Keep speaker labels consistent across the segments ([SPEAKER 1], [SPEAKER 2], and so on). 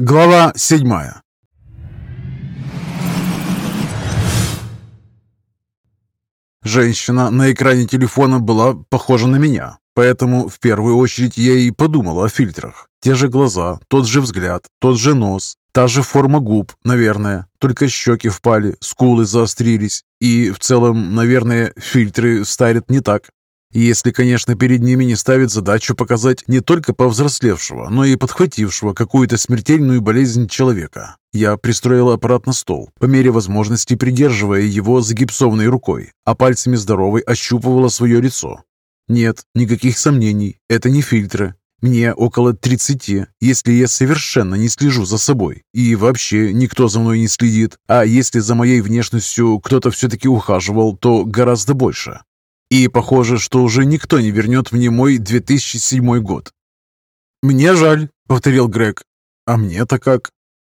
[SPEAKER 1] Глава седьмая Женщина на экране телефона была похожа на меня, поэтому в первую очередь я и подумал о фильтрах. Те же глаза, тот же взгляд, тот же нос, та же форма губ, наверное, только щеки впали, скулы заострились, и в целом, наверное, фильтры старят не так. Если, конечно, перед ними не ставят задачу показать не только повзрослевшего, но и подхватившего какую-то смертельную болезнь человека. Я пристроил аппарат на стол, по мере возможности придерживая его загипсованной рукой, а пальцами здоровой ощупывала свое лицо. Нет, никаких сомнений, это не фильтры. Мне около 30, если я совершенно не слежу за собой. И вообще никто за мной не следит. А если за моей внешностью кто-то все-таки ухаживал, то гораздо больше. И похоже, что уже никто не вернет мне мой 2007 год. «Мне жаль», — повторил Грег. «А мне-то как?»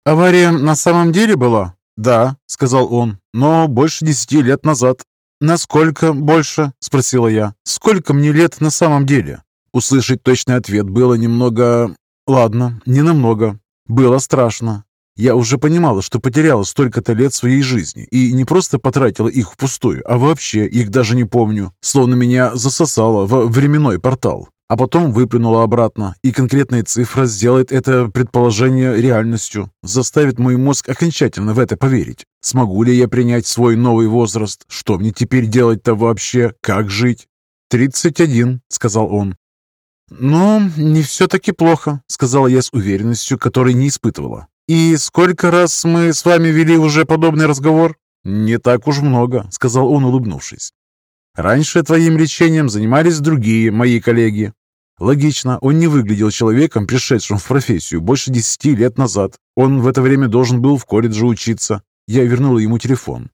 [SPEAKER 1] «Авария на самом деле была?» «Да», — сказал он, — «но больше десяти лет назад». «Насколько больше?» — спросила я. «Сколько мне лет на самом деле?» Услышать точный ответ было немного... Ладно, не намного. Было страшно. Я уже понимала, что потеряла столько-то лет своей жизни и не просто потратила их впустую, а вообще их даже не помню, словно меня засосало в временной портал, а потом выплюнула обратно, и конкретная цифра сделает это предположение реальностью, заставит мой мозг окончательно в это поверить. Смогу ли я принять свой новый возраст? Что мне теперь делать-то вообще? Как жить? «Тридцать один», — сказал он. «Ну, не все-таки плохо», — сказала я с уверенностью, которой не испытывала. «И сколько раз мы с вами вели уже подобный разговор?» «Не так уж много», — сказал он, улыбнувшись. «Раньше твоим лечением занимались другие мои коллеги». Логично, он не выглядел человеком, пришедшим в профессию больше десяти лет назад. Он в это время должен был в колледже учиться. Я вернула ему телефон.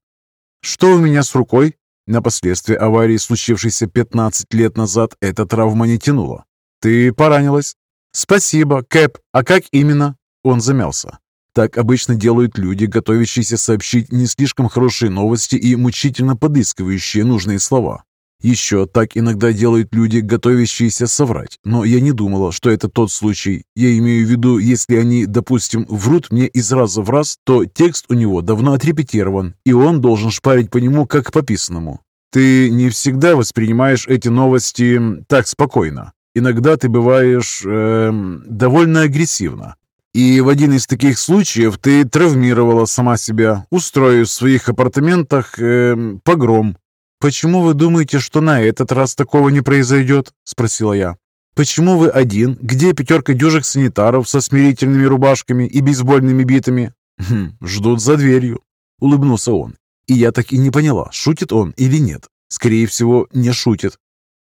[SPEAKER 1] «Что у меня с рукой?» На последствия аварии, случившейся 15 лет назад, эта травма не тянула. «Ты поранилась?» «Спасибо, Кэп. А как именно?» Он замялся. Так обычно делают люди, готовящиеся сообщить не слишком хорошие новости и мучительно подыскивающие нужные слова. Еще так иногда делают люди, готовящиеся соврать, но я не думала, что это тот случай. Я имею в виду, если они, допустим, врут мне из раза в раз, то текст у него давно отрепетирован, и он должен шпарить по нему как по писанному. Ты не всегда воспринимаешь эти новости так спокойно. Иногда ты бываешь э, довольно агрессивно. И в один из таких случаев ты травмировала сама себя, устроив в своих апартаментах э, погром. «Почему вы думаете, что на этот раз такого не произойдет?» – спросила я. «Почему вы один? Где пятерка дюжих санитаров со смирительными рубашками и бейсбольными битами?» хм, «Ждут за дверью», – улыбнулся он. И я так и не поняла, шутит он или нет. Скорее всего, не шутит.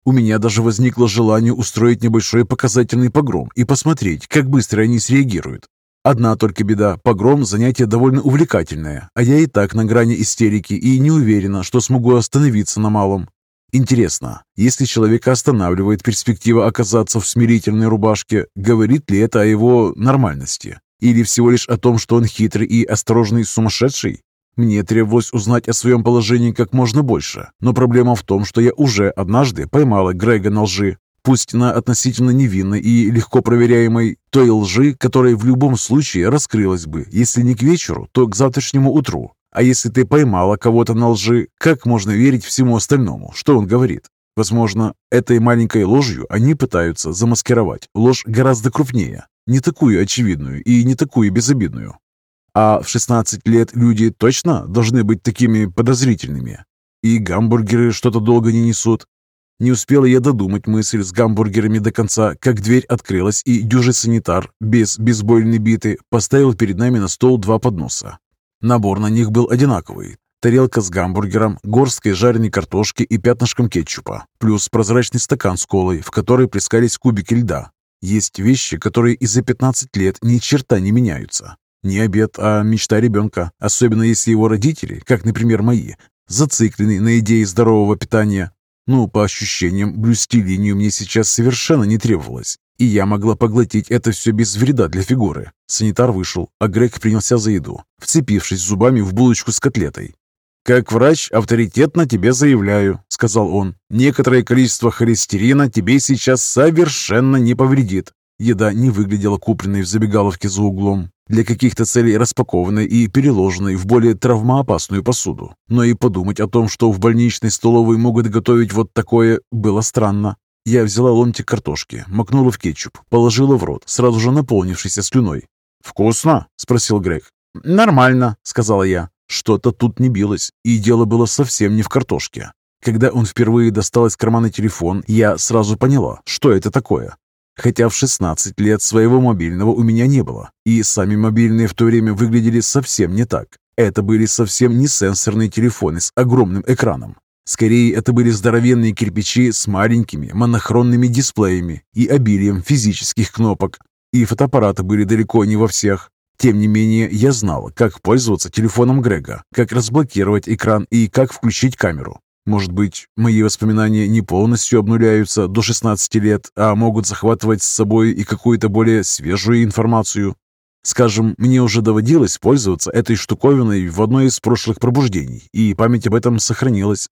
[SPEAKER 1] У меня даже возникло желание устроить небольшой показательный погром и посмотреть, как быстро они среагируют. Одна только беда, погром – занятие довольно увлекательное, а я и так на грани истерики и не уверена, что смогу остановиться на малом. Интересно, если человека останавливает перспектива оказаться в смирительной рубашке, говорит ли это о его нормальности? Или всего лишь о том, что он хитрый и осторожный сумасшедший? Мне требовалось узнать о своем положении как можно больше, но проблема в том, что я уже однажды поймала Грега на лжи, пусть на относительно невинной и легко проверяемой той лжи, которая в любом случае раскрылась бы, если не к вечеру, то к завтрашнему утру. А если ты поймала кого-то на лжи, как можно верить всему остальному, что он говорит? Возможно, этой маленькой ложью они пытаются замаскировать ложь гораздо крупнее, не такую очевидную и не такую безобидную. А в 16 лет люди точно должны быть такими подозрительными. И гамбургеры что-то долго не несут. Не успела я додумать мысль с гамбургерами до конца, как дверь открылась, и дюжий санитар, без бейсбольной биты, поставил перед нами на стол два подноса. Набор на них был одинаковый. Тарелка с гамбургером, горсткой жареной картошки и пятнышком кетчупа, плюс прозрачный стакан с колой, в который плескались кубики льда. Есть вещи, которые из за 15 лет ни черта не меняются. Не обед, а мечта ребенка, особенно если его родители, как, например, мои, зациклены на идее здорового питания. Ну, по ощущениям, блюсти линию мне сейчас совершенно не требовалось, и я могла поглотить это все без вреда для фигуры. Санитар вышел, а Грег принялся за еду, вцепившись зубами в булочку с котлетой. «Как врач авторитетно тебе заявляю», — сказал он, «некоторое количество холестерина тебе сейчас совершенно не повредит. Еда не выглядела купленной в забегаловке за углом, для каких-то целей распакованной и переложенной в более травмоопасную посуду. Но и подумать о том, что в больничной столовой могут готовить вот такое, было странно. Я взяла ломтик картошки, макнула в кетчуп, положила в рот, сразу же наполнившийся слюной. «Вкусно?» – спросил Грег. «Нормально», – сказала я. Что-то тут не билось, и дело было совсем не в картошке. Когда он впервые достал из кармана телефон, я сразу поняла, что это такое. Хотя в 16 лет своего мобильного у меня не было, и сами мобильные в то время выглядели совсем не так. Это были совсем не сенсорные телефоны с огромным экраном. Скорее, это были здоровенные кирпичи с маленькими монохронными дисплеями и обилием физических кнопок. И фотоаппараты были далеко не во всех. Тем не менее, я знал, как пользоваться телефоном Грега, как разблокировать экран и как включить камеру. Может быть, мои воспоминания не полностью обнуляются до 16 лет, а могут захватывать с собой и какую-то более свежую информацию. Скажем, мне уже доводилось пользоваться этой штуковиной в одной из прошлых пробуждений, и память об этом сохранилась.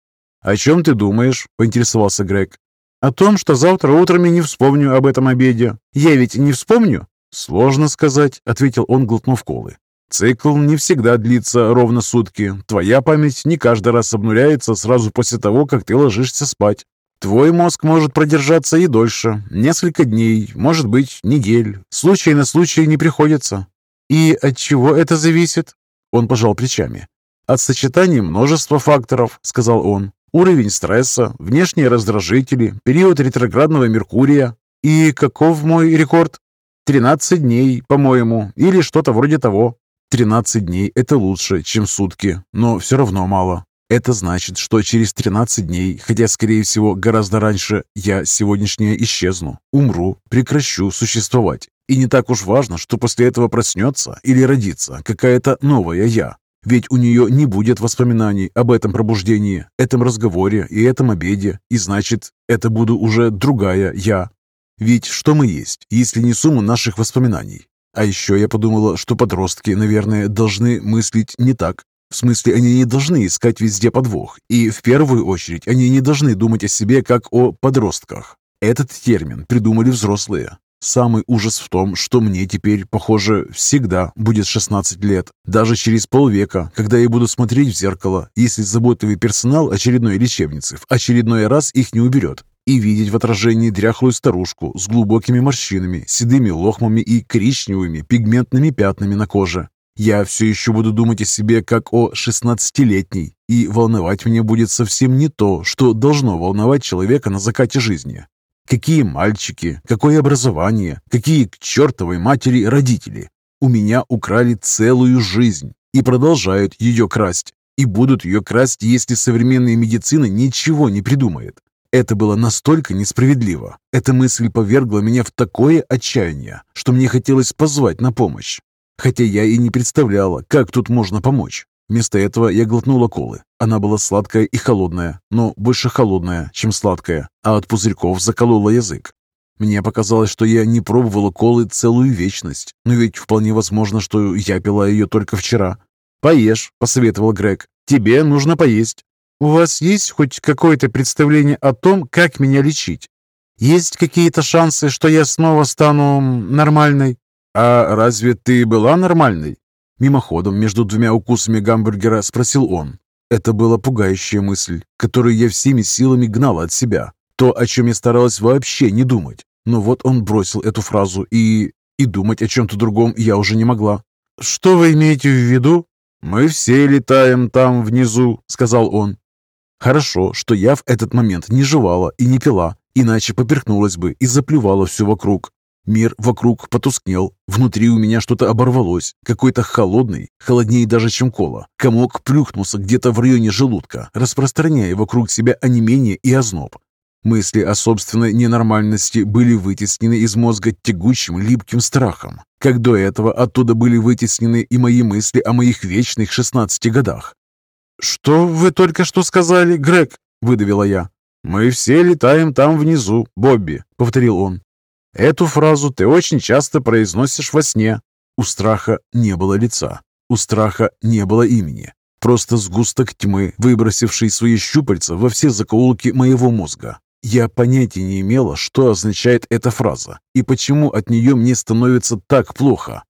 [SPEAKER 1] «О чем ты думаешь?» – поинтересовался Грег. «О том, что завтра утром я не вспомню об этом обеде. Я ведь не вспомню?» «Сложно сказать», – ответил он, глотнув колы. «Цикл не всегда длится ровно сутки. Твоя память не каждый раз обнуляется сразу после того, как ты ложишься спать. Твой мозг может продержаться и дольше. Несколько дней, может быть, недель. Случай на случай не приходится». «И от чего это зависит?» Он пожал плечами. «От сочетания множества факторов», — сказал он. Уровень стресса, внешние раздражители, период ретроградного Меркурия. И каков мой рекорд? 13 дней, по-моему, или что-то вроде того. 13 дней – это лучше, чем сутки, но все равно мало. Это значит, что через 13 дней, хотя, скорее всего, гораздо раньше, я сегодняшнее исчезну, умру, прекращу существовать. И не так уж важно, что после этого проснется или родится какая-то новая я. Ведь у нее не будет воспоминаний об этом пробуждении, этом разговоре и этом обеде, и значит, это буду уже другая я. Ведь что мы есть, если не сумма наших воспоминаний? А еще я подумала, что подростки, наверное, должны мыслить не так. В смысле, они не должны искать везде подвох. И в первую очередь, они не должны думать о себе как о подростках. Этот термин придумали взрослые. Самый ужас в том, что мне теперь, похоже, всегда будет 16 лет. Даже через полвека, когда я буду смотреть в зеркало, если заботливый персонал очередной лечебницы в очередной раз их не уберет. И видеть в отражении дряхлую старушку с глубокими морщинами, седыми лохмами и коричневыми пигментными пятнами на коже. Я все еще буду думать о себе как о 16-летней, и волновать меня будет совсем не то, что должно волновать человека на закате жизни. Какие мальчики, какое образование, какие к чертовой матери родители. У меня украли целую жизнь и продолжают ее красть. И будут ее красть, если современная медицина ничего не придумает. Это было настолько несправедливо. Эта мысль повергла меня в такое отчаяние, что мне хотелось позвать на помощь. Хотя я и не представляла, как тут можно помочь. Вместо этого я глотнула колы. Она была сладкая и холодная, но больше холодная, чем сладкая, а от пузырьков заколола язык. Мне показалось, что я не пробовала колы целую вечность, но ведь вполне возможно, что я пила ее только вчера. «Поешь», — посоветовал Грег. «Тебе нужно поесть. У вас есть хоть какое-то представление о том, как меня лечить? Есть какие-то шансы, что я снова стану нормальной?» «А разве ты была нормальной?» Мимоходом между двумя укусами гамбургера спросил он. Это была пугающая мысль, которую я всеми силами гнала от себя. То, о чем я старалась вообще не думать. Но вот он бросил эту фразу, и... и думать о чем-то другом я уже не могла. «Что вы имеете в виду?» «Мы все летаем там внизу», — сказал он. Хорошо, что я в этот момент не жевала и не пила, иначе поперхнулась бы и заплевала все вокруг. Мир вокруг потускнел, внутри у меня что-то оборвалось, какой-то холодный, холоднее даже, чем кола. Комок плюхнулся где-то в районе желудка, распространяя вокруг себя онемение и озноб. Мысли о собственной ненормальности были вытеснены из мозга тягучим, липким страхом, как до этого оттуда были вытеснены и мои мысли о моих вечных 16 годах. «Что вы только что сказали, Грег?» – выдавила я. «Мы все летаем там внизу, Бобби», – повторил он. Эту фразу ты очень часто произносишь во сне. У страха не было лица. У страха не было имени. Просто сгусток тьмы, выбросивший свои щупальца во все закоулки моего мозга. Я понятия не имела, что означает эта фраза и почему от нее мне становится так плохо.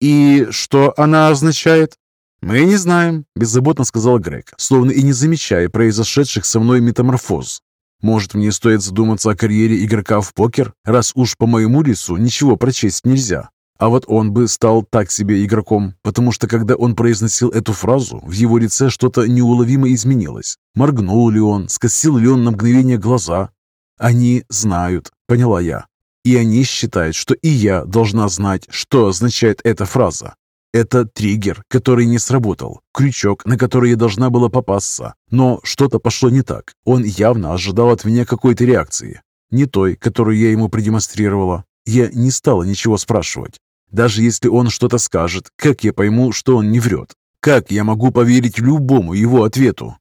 [SPEAKER 2] «И что она означает?»
[SPEAKER 1] «Мы не знаем», – беззаботно сказал Грег, словно и не замечая произошедших со мной метаморфоз. «Может, мне стоит задуматься о карьере игрока в покер, раз уж по моему лицу ничего прочесть нельзя?» А вот он бы стал так себе игроком, потому что когда он произносил эту фразу, в его лице что-то неуловимо изменилось. Моргнул ли он, скосил ли он на мгновение глаза? Они знают, поняла я. И они считают, что и я должна знать, что означает эта фраза. Это триггер, который не сработал, крючок, на который я должна была попасться. Но что-то пошло не так. Он явно ожидал от меня какой-то реакции. Не той, которую я ему продемонстрировала. Я не стала ничего спрашивать. Даже если он что-то скажет, как я пойму, что он не врет? Как я могу поверить любому его ответу?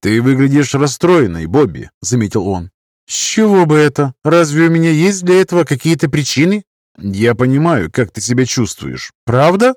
[SPEAKER 2] «Ты выглядишь расстроенной, Бобби», — заметил он.
[SPEAKER 3] «С чего бы это? Разве у меня есть для этого какие-то причины?»
[SPEAKER 2] «Я понимаю, как ты себя чувствуешь».
[SPEAKER 3] «Правда?»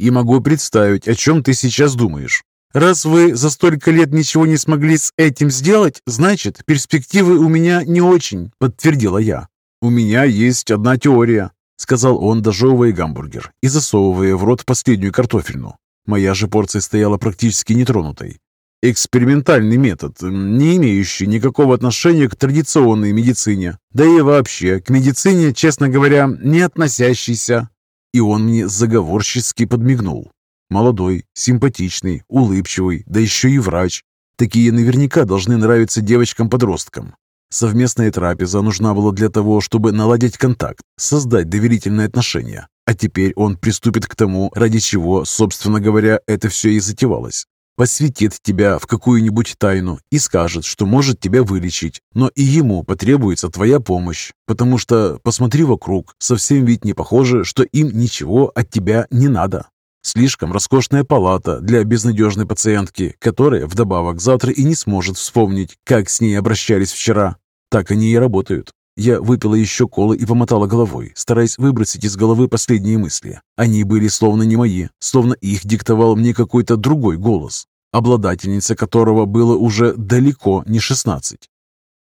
[SPEAKER 2] «И могу представить, о чем ты сейчас думаешь.
[SPEAKER 3] Раз вы за столько лет ничего не смогли с этим сделать, значит, перспективы у меня не очень», — подтвердила я.
[SPEAKER 2] «У меня есть одна теория
[SPEAKER 1] сказал он, дожевывая гамбургер и засовывая в рот последнюю картофельну. Моя же порция стояла практически нетронутой. Экспериментальный метод, не имеющий никакого отношения к традиционной медицине, да и вообще к медицине, честно говоря, не относящийся. И он мне заговорчески подмигнул. Молодой, симпатичный, улыбчивый, да еще и врач. Такие наверняка должны нравиться девочкам-подросткам. Совместная трапеза нужна была для того, чтобы наладить контакт, создать доверительные отношения. А теперь он приступит к тому, ради чего, собственно говоря, это все и затевалось. Посвятит тебя в какую-нибудь тайну и скажет, что может тебя вылечить, но и ему потребуется твоя помощь, потому что, посмотри вокруг, совсем ведь не похоже, что им ничего от тебя не надо. Слишком роскошная палата для безнадежной пациентки, которая вдобавок завтра и не сможет вспомнить, как с ней обращались вчера. Так они и работают. Я выпила еще колы и помотала головой, стараясь выбросить из головы последние мысли. Они были словно не мои, словно их диктовал мне какой-то другой голос, обладательница которого было уже далеко не шестнадцать.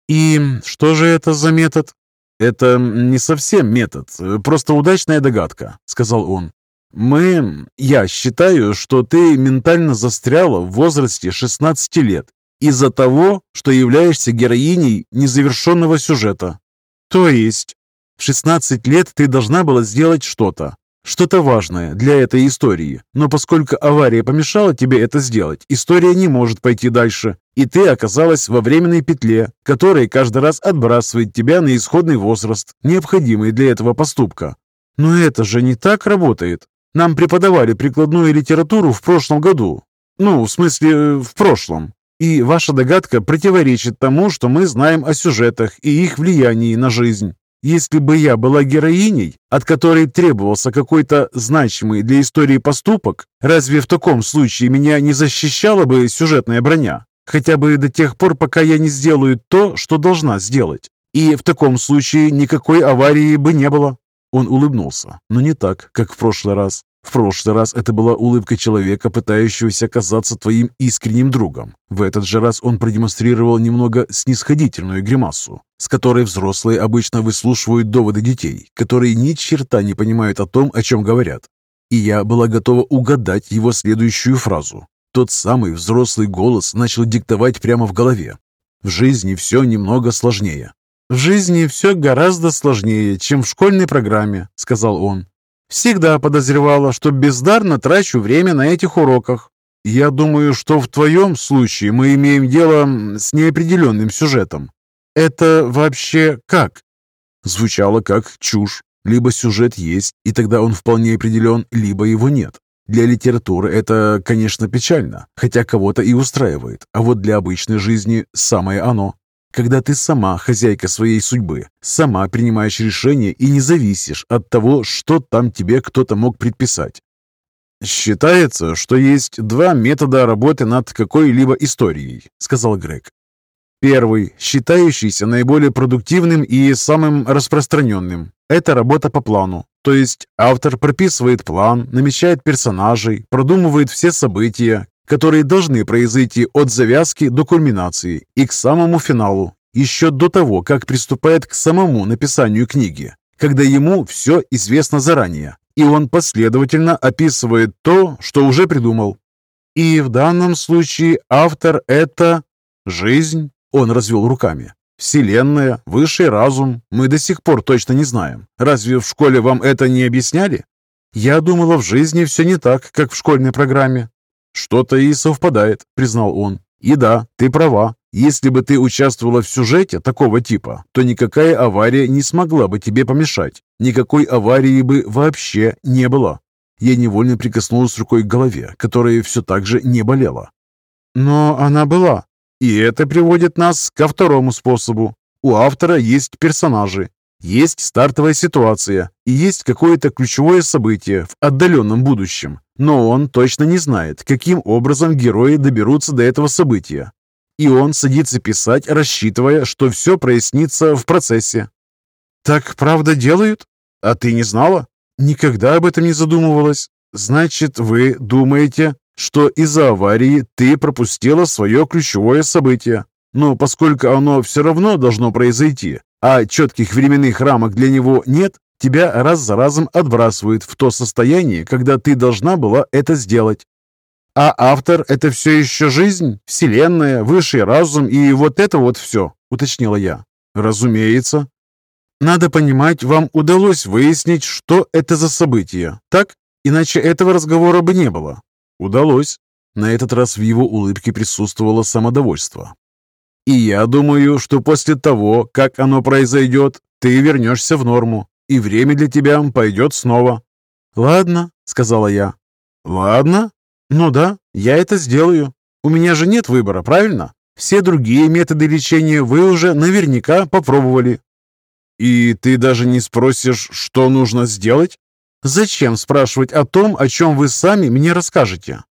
[SPEAKER 3] «И что же это за метод?»
[SPEAKER 2] «Это не совсем метод, просто удачная догадка», — сказал он. «Мы... Я считаю, что ты ментально застряла в возрасте 16 лет из-за того, что являешься героиней незавершенного сюжета.
[SPEAKER 3] То есть, в 16 лет ты должна была сделать что-то, что-то важное для этой истории. Но поскольку авария помешала тебе это сделать, история не может пойти дальше. И ты оказалась во временной петле, которая каждый раз отбрасывает тебя на исходный возраст, необходимый для этого поступка. Но это же не так работает. Нам преподавали прикладную литературу в прошлом году. Ну, в смысле, в прошлом. И ваша догадка противоречит тому, что мы знаем о сюжетах и их влиянии на жизнь. Если бы я была героиней, от которой требовался какой-то значимый для истории поступок, разве в таком случае меня не защищала бы сюжетная броня? Хотя бы до тех пор, пока я не сделаю то, что должна сделать. И в таком случае никакой аварии бы не было. Он улыбнулся, но не так, как в прошлый раз. В прошлый раз это была улыбка человека, пытающегося казаться твоим искренним другом. В этот же раз он продемонстрировал немного снисходительную гримасу, с которой взрослые обычно выслушивают доводы детей, которые ни черта не понимают о том, о чем говорят. И я была готова угадать его следующую фразу. Тот самый взрослый голос начал диктовать прямо в голове. В жизни все немного сложнее. «В жизни все гораздо сложнее, чем в школьной программе», — сказал он. Всегда подозревала, что бездарно трачу время на этих уроках. Я думаю, что в твоем случае мы имеем дело с неопределенным сюжетом. Это вообще как? Звучало как чушь. Либо сюжет есть, и тогда он вполне определен, либо его нет. Для литературы это, конечно, печально, хотя кого-то и устраивает, а вот для обычной жизни самое оно когда ты сама хозяйка своей судьбы, сама принимаешь решения и не зависишь от того, что там тебе кто-то мог предписать. «Считается, что есть два метода работы над какой-либо историей», — сказал Грег. Первый, считающийся наиболее продуктивным и самым распространенным, это работа по плану. То есть автор прописывает план, намечает персонажей, продумывает все события, которые должны произойти от завязки до кульминации и к самому финалу, еще до того, как приступает к самому написанию книги, когда ему все известно заранее, и он последовательно описывает то, что уже придумал. И в данном случае автор – это жизнь, он развел руками. Вселенная, высший разум, мы до сих пор точно не знаем. Разве в школе вам это не объясняли? Я думала, в жизни все не так, как в школьной программе. Что-то и совпадает, признал он. И да, ты права. Если бы ты участвовала в сюжете такого типа, то никакая авария не смогла бы тебе помешать. Никакой аварии бы вообще не было. Я невольно прикоснулась рукой к голове, которая все так же не болела. Но она была. И это приводит нас ко второму способу. У автора есть персонажи, есть стартовая ситуация и есть какое-то ключевое событие в отдаленном будущем. Но он точно не знает, каким образом герои доберутся до этого события. И он садится писать, рассчитывая, что все прояснится в процессе. «Так правда делают? А ты не знала?» Никогда об этом не задумывалась. Значит, вы думаете, что из-за аварии ты пропустила свое ключевое событие. Но поскольку оно все равно должно произойти, а четких временных рамок для него нет, тебя раз за разом отбрасывают в то состояние, когда ты должна была это сделать. А автор — это все еще жизнь, вселенная, высший разум и вот это вот все, уточнила я. Разумеется, надо понимать, вам удалось выяснить, что это за событие, так? Иначе этого разговора бы не было. Удалось. На этот раз в его улыбке присутствовало самодовольство. И я думаю, что после того, как оно произойдет, ты вернешься в норму, и время для тебя пойдет снова. «Ладно», — сказала я. «Ладно? Ну да, я это сделаю. У меня же нет выбора, правильно? Все другие методы лечения вы уже наверняка попробовали. «И ты даже не спросишь, что нужно сделать?» «Зачем спрашивать о том, о чем вы сами мне расскажете?